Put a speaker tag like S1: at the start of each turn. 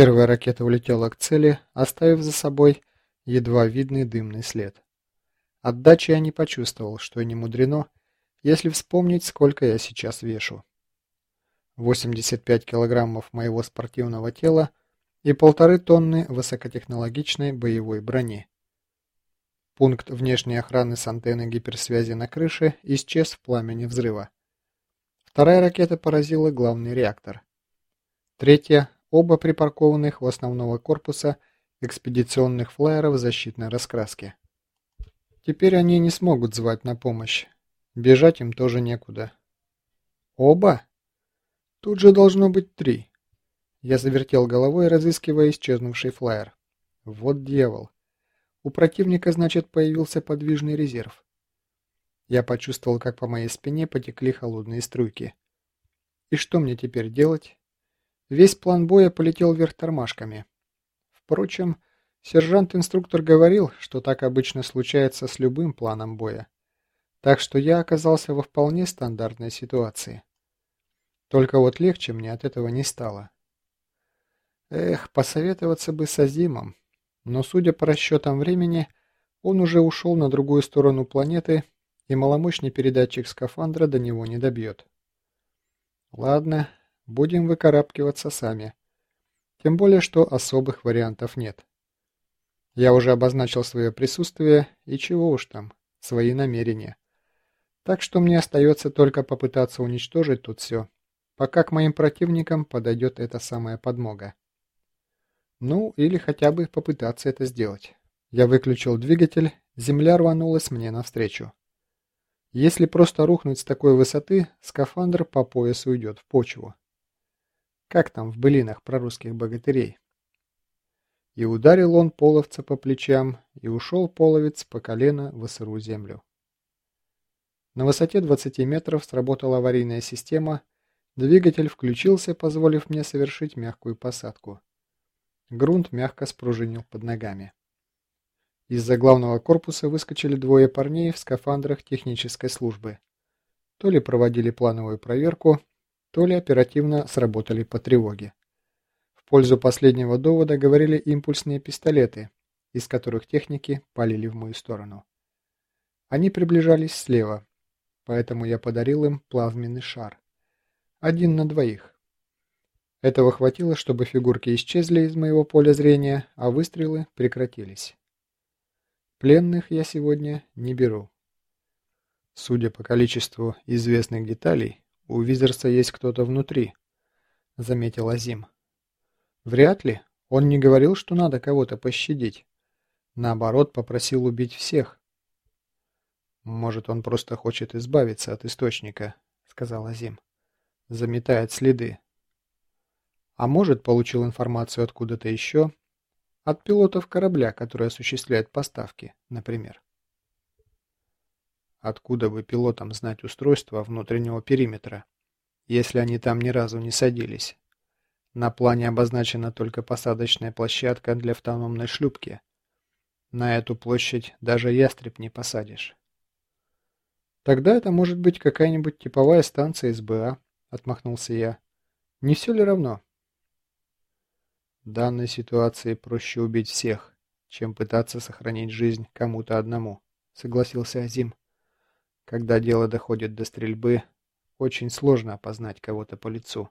S1: Первая ракета улетела к цели, оставив за собой едва видный дымный след. Отдачи я не почувствовал, что и не мудрено, если вспомнить, сколько я сейчас вешу. 85 килограммов моего спортивного тела и полторы тонны высокотехнологичной боевой брони. Пункт внешней охраны с антенной гиперсвязи на крыше исчез в пламени взрыва. Вторая ракета поразила главный реактор. Третья – оба припаркованных у основного корпуса экспедиционных флайеров защитной раскраски. Теперь они не смогут звать на помощь. Бежать им тоже некуда. Оба? Тут же должно быть три. Я завертел головой, разыскивая исчезнувший флайер. Вот дьявол. У противника, значит, появился подвижный резерв. Я почувствовал, как по моей спине потекли холодные струйки. И что мне теперь делать? Весь план боя полетел вверх тормашками. Впрочем, Сержант-инструктор говорил, что так обычно случается с любым планом боя. Так что я оказался во вполне стандартной ситуации. Только вот легче мне от этого не стало. Эх, посоветоваться бы с Азимом. Но судя по расчетам времени, он уже ушел на другую сторону планеты, и маломощный передатчик скафандра до него не добьет. Ладно, будем выкарабкиваться сами. Тем более, что особых вариантов нет. Я уже обозначил свое присутствие и чего уж там, свои намерения. Так что мне остается только попытаться уничтожить тут все, пока к моим противникам подойдет эта самая подмога. Ну, или хотя бы попытаться это сделать. Я выключил двигатель, земля рванулась мне навстречу. Если просто рухнуть с такой высоты, скафандр по пояс уйдет в почву. Как там в былинах про русских богатырей? И ударил он половца по плечам, и ушел половец по колено в сырую землю. На высоте 20 метров сработала аварийная система, двигатель включился, позволив мне совершить мягкую посадку. Грунт мягко спружинил под ногами. Из-за главного корпуса выскочили двое парней в скафандрах технической службы. То ли проводили плановую проверку, то ли оперативно сработали по тревоге пользу последнего довода говорили импульсные пистолеты, из которых техники палили в мою сторону. Они приближались слева, поэтому я подарил им плазменный шар. Один на двоих. Этого хватило, чтобы фигурки исчезли из моего поля зрения, а выстрелы прекратились. Пленных я сегодня не беру. Судя по количеству известных деталей, у Визерса есть кто-то внутри, заметил Азим. Вряд ли. Он не говорил, что надо кого-то пощадить. Наоборот, попросил убить всех. «Может, он просто хочет избавиться от источника», — сказал Азим. «Заметает следы». А может, получил информацию откуда-то еще? От пилотов корабля, который осуществляет поставки, например. Откуда бы пилотам знать устройство внутреннего периметра, если они там ни разу не садились? На плане обозначена только посадочная площадка для автономной шлюпки. На эту площадь даже ястреб не посадишь. Тогда это может быть какая-нибудь типовая станция СБА, отмахнулся я. Не все ли равно? В данной ситуации проще убить всех, чем пытаться сохранить жизнь кому-то одному, согласился Азим. Когда дело доходит до стрельбы, очень сложно опознать кого-то по лицу.